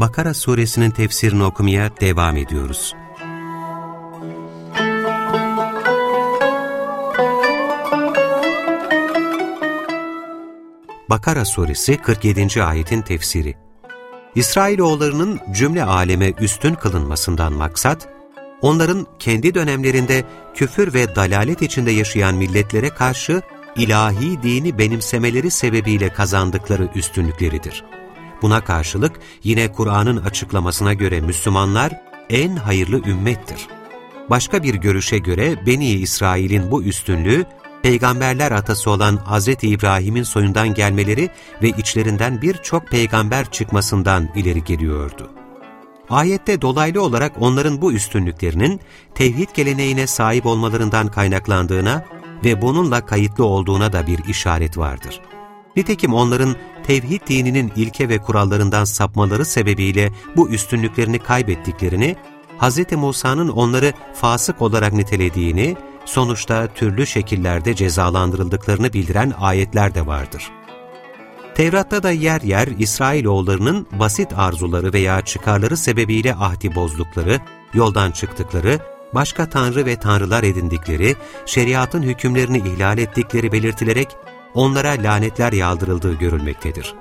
Bakara suresinin tefsirini okumaya devam ediyoruz. Bakara suresi 47. ayetin tefsiri İsrailoğullarının cümle aleme üstün kılınmasından maksat, onların kendi dönemlerinde küfür ve dalalet içinde yaşayan milletlere karşı ilahi dini benimsemeleri sebebiyle kazandıkları üstünlükleridir. Buna karşılık yine Kur'an'ın açıklamasına göre Müslümanlar en hayırlı ümmettir. Başka bir görüşe göre Beni İsrail'in bu üstünlüğü, peygamberler atası olan Hz. İbrahim'in soyundan gelmeleri ve içlerinden birçok peygamber çıkmasından ileri geliyordu. Ayette dolaylı olarak onların bu üstünlüklerinin tevhid geleneğine sahip olmalarından kaynaklandığına ve bununla kayıtlı olduğuna da bir işaret vardır. Nitekim onların tevhid dininin ilke ve kurallarından sapmaları sebebiyle bu üstünlüklerini kaybettiklerini, Hz. Musa'nın onları fasık olarak nitelediğini, sonuçta türlü şekillerde cezalandırıldıklarını bildiren ayetler de vardır. Tevrat'ta da yer yer İsrailoğullarının basit arzuları veya çıkarları sebebiyle ahdi bozdukları, yoldan çıktıkları, başka tanrı ve tanrılar edindikleri, şeriatın hükümlerini ihlal ettikleri belirtilerek onlara lanetler yağdırıldığı görülmektedir.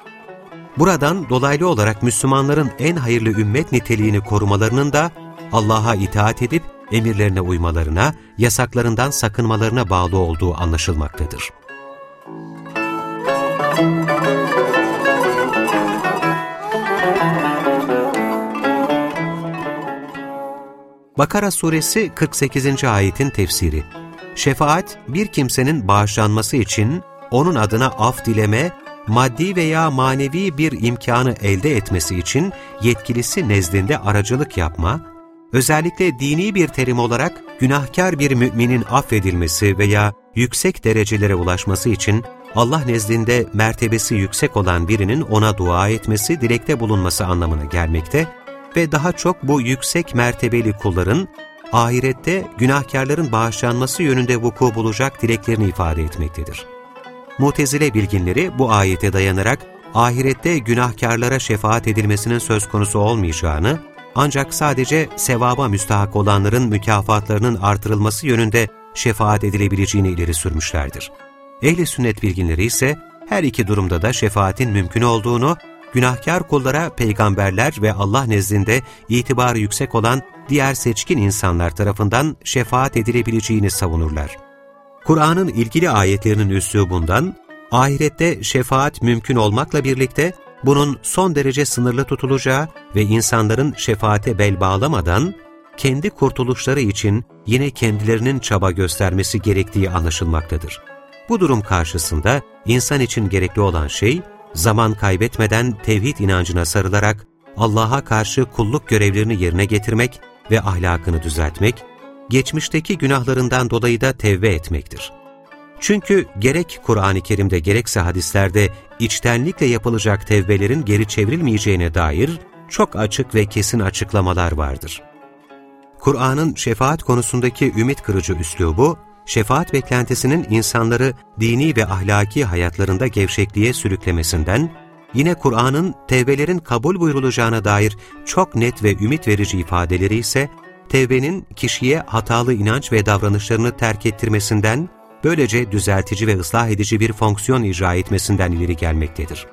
Buradan dolaylı olarak Müslümanların en hayırlı ümmet niteliğini korumalarının da Allah'a itaat edip emirlerine uymalarına, yasaklarından sakınmalarına bağlı olduğu anlaşılmaktadır. Bakara suresi 48. ayetin tefsiri Şefaat, bir kimsenin bağışlanması için onun adına af dileme, maddi veya manevi bir imkanı elde etmesi için yetkilisi nezdinde aracılık yapma, özellikle dini bir terim olarak günahkar bir müminin affedilmesi veya yüksek derecelere ulaşması için Allah nezdinde mertebesi yüksek olan birinin ona dua etmesi, dilekte bulunması anlamına gelmekte ve daha çok bu yüksek mertebeli kulların ahirette günahkarların bağışlanması yönünde vuku bulacak dileklerini ifade etmektedir. Mutezile bilginleri bu ayete dayanarak ahirette günahkarlara şefaat edilmesinin söz konusu olmayacağını, ancak sadece sevaba müstahak olanların mükafatlarının artırılması yönünde şefaat edilebileceğini ileri sürmüşlerdir. Ehli sünnet bilginleri ise her iki durumda da şefaatin mümkün olduğunu günahkar kullara peygamberler ve Allah nezdinde itibarı yüksek olan diğer seçkin insanlar tarafından şefaat edilebileceğini savunurlar. Kur'an'ın ilgili ayetlerinin üslubundan, ahirette şefaat mümkün olmakla birlikte bunun son derece sınırlı tutulacağı ve insanların şefaate bel bağlamadan, kendi kurtuluşları için yine kendilerinin çaba göstermesi gerektiği anlaşılmaktadır. Bu durum karşısında insan için gerekli olan şey, zaman kaybetmeden tevhid inancına sarılarak Allah'a karşı kulluk görevlerini yerine getirmek ve ahlakını düzeltmek, geçmişteki günahlarından dolayı da tevbe etmektir. Çünkü gerek Kur'an-ı Kerim'de gerekse hadislerde içtenlikle yapılacak tevbelerin geri çevrilmeyeceğine dair çok açık ve kesin açıklamalar vardır. Kur'an'ın şefaat konusundaki ümit kırıcı üslubu, şefaat beklentisinin insanları dini ve ahlaki hayatlarında gevşekliğe sürüklemesinden, yine Kur'an'ın tevbelerin kabul buyurulacağına dair çok net ve ümit verici ifadeleri ise, tevbenin kişiye hatalı inanç ve davranışlarını terk ettirmesinden, böylece düzeltici ve ıslah edici bir fonksiyon icra etmesinden ileri gelmektedir.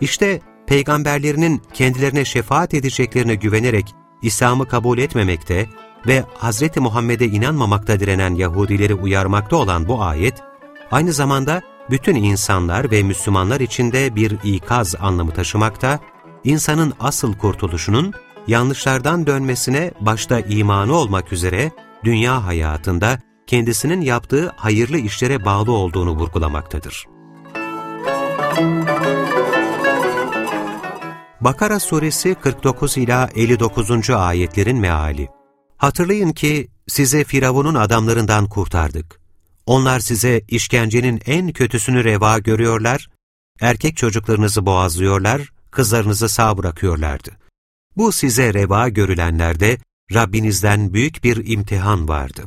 İşte peygamberlerinin kendilerine şefaat edeceklerine güvenerek İslam'ı kabul etmemekte ve Hz. Muhammed'e inanmamakta direnen Yahudileri uyarmakta olan bu ayet, aynı zamanda bütün insanlar ve Müslümanlar içinde bir ikaz anlamı taşımakta, insanın asıl kurtuluşunun yanlışlardan dönmesine başta imanı olmak üzere dünya hayatında kendisinin yaptığı hayırlı işlere bağlı olduğunu vurgulamaktadır. Bakara suresi 49 ila 59. ayetlerin meali. Hatırlayın ki size Firavun'un adamlarından kurtardık. Onlar size işkencenin en kötüsünü reva görüyorlar, erkek çocuklarınızı boğazlıyorlar, kızlarınızı sağ bırakıyorlardı. Bu size reva görülenlerde Rabbinizden büyük bir imtihan vardı.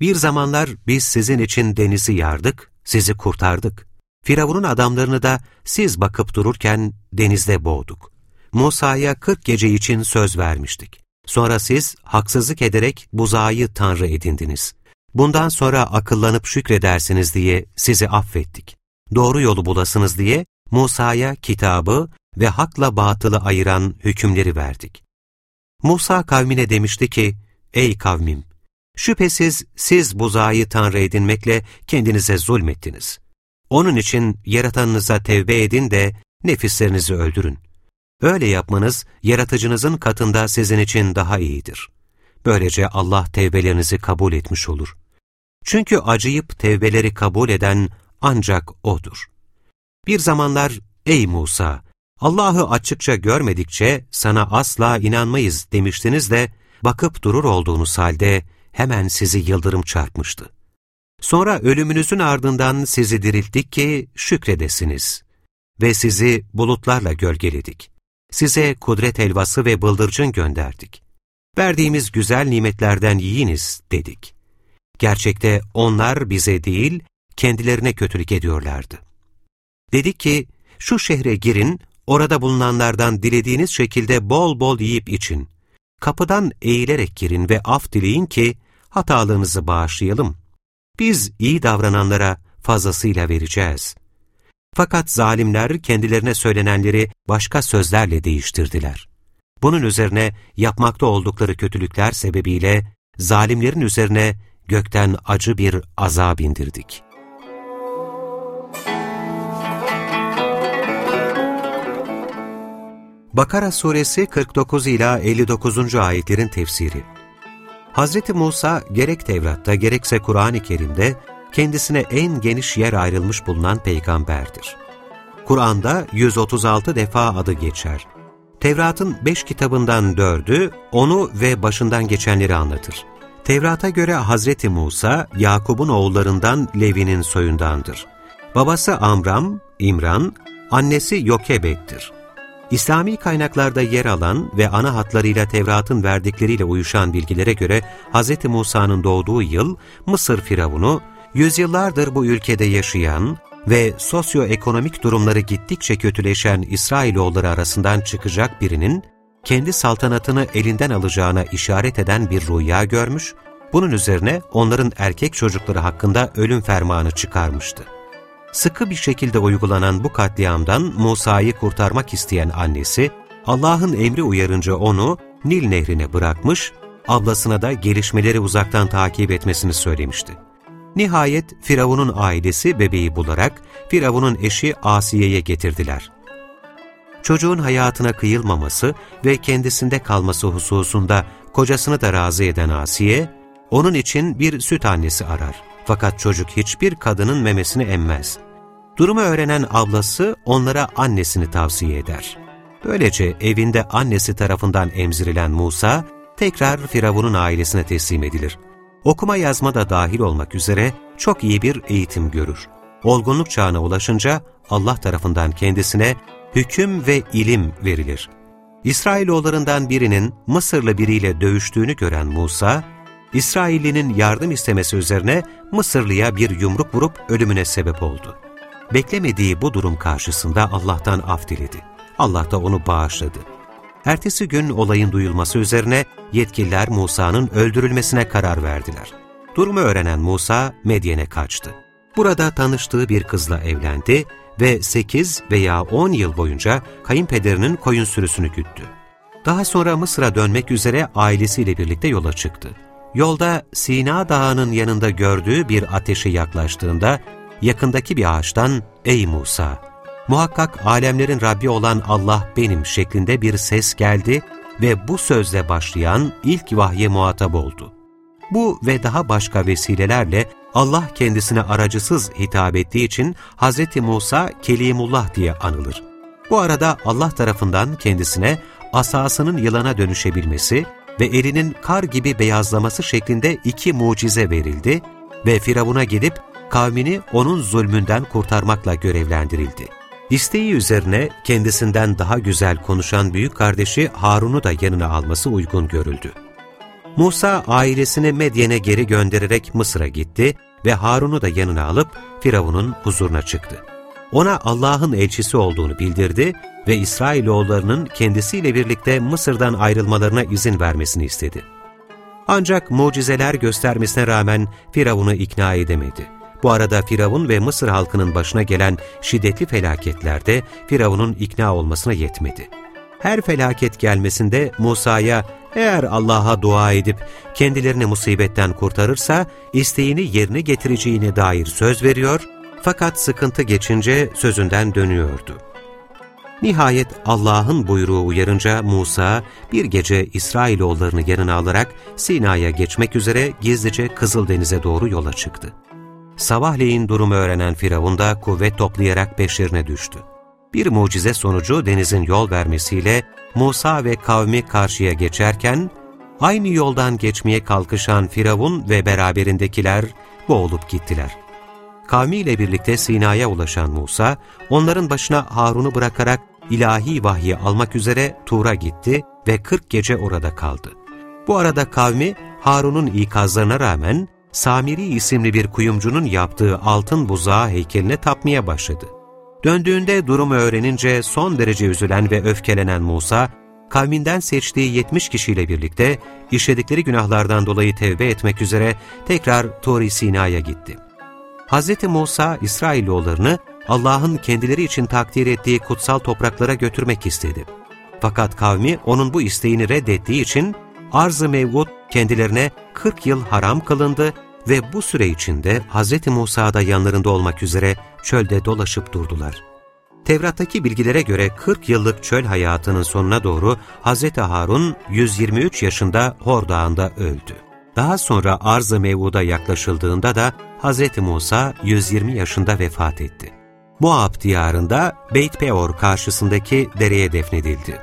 Bir zamanlar biz sizin için denizi yardık, sizi kurtardık. Firavun'un adamlarını da siz bakıp dururken denizde boğduk. Musa'ya kırk gece için söz vermiştik. Sonra siz haksızlık ederek buzağı tanrı edindiniz. Bundan sonra akıllanıp şükredersiniz diye sizi affettik. Doğru yolu bulasınız diye Musa'ya kitabı ve hakla batılı ayıran hükümleri verdik. Musa kavmine demişti ki, Ey kavmim! Şüphesiz siz buzağı tanrı edinmekle kendinize zulmettiniz. Onun için yaratanınıza tevbe edin de nefislerinizi öldürün. Öyle yapmanız yaratıcınızın katında sizin için daha iyidir. Böylece Allah tevbelerinizi kabul etmiş olur. Çünkü acıyıp tevbeleri kabul eden ancak O'dur. Bir zamanlar, ey Musa, Allah'ı açıkça görmedikçe sana asla inanmayız demiştiniz de, bakıp durur olduğunuz halde hemen sizi yıldırım çarpmıştı. Sonra ölümünüzün ardından sizi dirilttik ki şükredesiniz. Ve sizi bulutlarla gölgeledik. Size kudret elvası ve bıldırcın gönderdik. Verdiğimiz güzel nimetlerden yiyiniz dedik. Gerçekte onlar bize değil, kendilerine kötülük ediyorlardı. Dedik ki, şu şehre girin, orada bulunanlardan dilediğiniz şekilde bol bol yiyip için. Kapıdan eğilerek girin ve af dileyin ki, hatalarınızı bağışlayalım. Biz iyi davrananlara fazlasıyla vereceğiz. Fakat zalimler kendilerine söylenenleri başka sözlerle değiştirdiler. Bunun üzerine yapmakta oldukları kötülükler sebebiyle zalimlerin üzerine gökten acı bir azap indirdik. Bakara suresi 49 ila 59. ayetlerin tefsiri. Hz. Musa gerek Tevrat'ta gerekse Kur'an-ı Kerim'de kendisine en geniş yer ayrılmış bulunan peygamberdir. Kur'an'da 136 defa adı geçer. Tevrat'ın beş kitabından dördü onu ve başından geçenleri anlatır. Tevrat'a göre Hazreti Musa, Yakub'un oğullarından Levi'nin soyundandır. Babası Amram, İmran, annesi Yokebet'tir. İslami kaynaklarda yer alan ve ana hatlarıyla Tevrat'ın verdikleriyle uyuşan bilgilere göre Hz. Musa'nın doğduğu yıl Mısır Firavunu, yüzyıllardır bu ülkede yaşayan ve sosyoekonomik durumları gittikçe kötüleşen İsrailoğulları arasından çıkacak birinin kendi saltanatını elinden alacağına işaret eden bir rüya görmüş, bunun üzerine onların erkek çocukları hakkında ölüm fermanı çıkarmıştı. Sıkı bir şekilde uygulanan bu katliamdan Musa'yı kurtarmak isteyen annesi, Allah'ın emri uyarınca onu Nil nehrine bırakmış, ablasına da gelişmeleri uzaktan takip etmesini söylemişti. Nihayet Firavun'un ailesi bebeği bularak Firavun'un eşi Asiye'ye getirdiler. Çocuğun hayatına kıyılmaması ve kendisinde kalması hususunda kocasını da razı eden Asiye, onun için bir süt annesi arar. Fakat çocuk hiçbir kadının memesini emmez. Durumu öğrenen ablası onlara annesini tavsiye eder. Böylece evinde annesi tarafından emzirilen Musa, tekrar Firavun'un ailesine teslim edilir. Okuma yazma da dahil olmak üzere çok iyi bir eğitim görür. Olgunluk çağına ulaşınca Allah tarafından kendisine hüküm ve ilim verilir. İsrailoğullarından birinin Mısırlı biriyle dövüştüğünü gören Musa, İsraillinin yardım istemesi üzerine Mısırlıya bir yumruk vurup ölümüne sebep oldu. Beklemediği bu durum karşısında Allah'tan af diledi. Allah da onu bağışladı. Ertesi gün olayın duyulması üzerine yetkililer Musa'nın öldürülmesine karar verdiler. Durumu öğrenen Musa Medyen'e kaçtı. Burada tanıştığı bir kızla evlendi ve 8 veya 10 yıl boyunca kayınpederinin koyun sürüsünü güttü. Daha sonra Mısır'a dönmek üzere ailesiyle birlikte yola çıktı. Yolda Sina Dağı'nın yanında gördüğü bir ateşe yaklaştığında yakındaki bir ağaçtan ''Ey Musa, muhakkak alemlerin Rabbi olan Allah benim'' şeklinde bir ses geldi ve bu sözle başlayan ilk vahye muhatap oldu. Bu ve daha başka vesilelerle Allah kendisine aracısız hitap ettiği için Hz. Musa Kelimullah diye anılır. Bu arada Allah tarafından kendisine asasının yılana dönüşebilmesi ve elinin kar gibi beyazlaması şeklinde iki mucize verildi ve Firavun'a gidip kavmini onun zulmünden kurtarmakla görevlendirildi. İsteği üzerine kendisinden daha güzel konuşan büyük kardeşi Harun'u da yanına alması uygun görüldü. Musa ailesini Medyen'e geri göndererek Mısır'a gitti ve Harun'u da yanına alıp Firavun'un huzuruna çıktı. Ona Allah'ın elçisi olduğunu bildirdi ve İsrailoğullarının kendisiyle birlikte Mısır'dan ayrılmalarına izin vermesini istedi. Ancak mucizeler göstermesine rağmen Firavun'u ikna edemedi. Bu arada Firavun ve Mısır halkının başına gelen şiddetli felaketlerde Firavun'un ikna olmasına yetmedi. Her felaket gelmesinde Musa'ya eğer Allah'a dua edip kendilerini musibetten kurtarırsa isteğini yerine getireceğine dair söz veriyor fakat sıkıntı geçince sözünden dönüyordu. Nihayet Allah'ın buyruğu uyarınca Musa bir gece İsrailoğullarını yanına alarak Sina'ya geçmek üzere gizlice Kızıldeniz'e doğru yola çıktı. Sabahleyin durumu öğrenen Firavun da kuvvet toplayarak peşlerine düştü. Bir mucize sonucu denizin yol vermesiyle Musa ve kavmi karşıya geçerken, aynı yoldan geçmeye kalkışan Firavun ve beraberindekiler boğulup gittiler. Kavmiyle birlikte Sina'ya ulaşan Musa, onların başına Harun'u bırakarak ilahi vahyi almak üzere Tur'a gitti ve 40 gece orada kaldı. Bu arada kavmi Harun'un ikazlarına rağmen Samiri isimli bir kuyumcunun yaptığı altın buzağı heykeline tapmaya başladı. Döndüğünde durumu öğrenince son derece üzülen ve öfkelenen Musa, kavminden seçtiği 70 kişiyle birlikte işledikleri günahlardan dolayı tevbe etmek üzere tekrar Tori Sina'ya gitti. Hz. Musa, İsrailoğullarını Allah'ın kendileri için takdir ettiği kutsal topraklara götürmek istedi. Fakat kavmi onun bu isteğini reddettiği için arz-ı mevgut kendilerine 40 yıl haram kılındı ve bu süre içinde Hz. Musa da yanlarında olmak üzere çölde dolaşıp durdular. Tevrat'taki bilgilere göre 40 yıllık çöl hayatının sonuna doğru Hz. Harun 123 yaşında Hor Dağı'nda öldü. Daha sonra arz-ı mevvuda yaklaşıldığında da Hz. Musa 120 yaşında vefat etti. Moab diyarında Beyt Peor karşısındaki dereye defnedildi.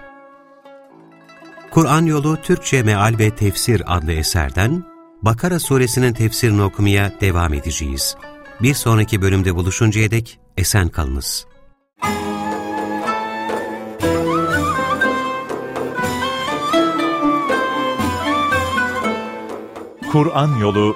Kur'an Yolu Türkçe Meal ve Tefsir adlı eserden Bakara suresinin tefsirini okumaya devam edeceğiz. Bir sonraki bölümde buluşuncaya dek esen kalınız. Kur'an Yolu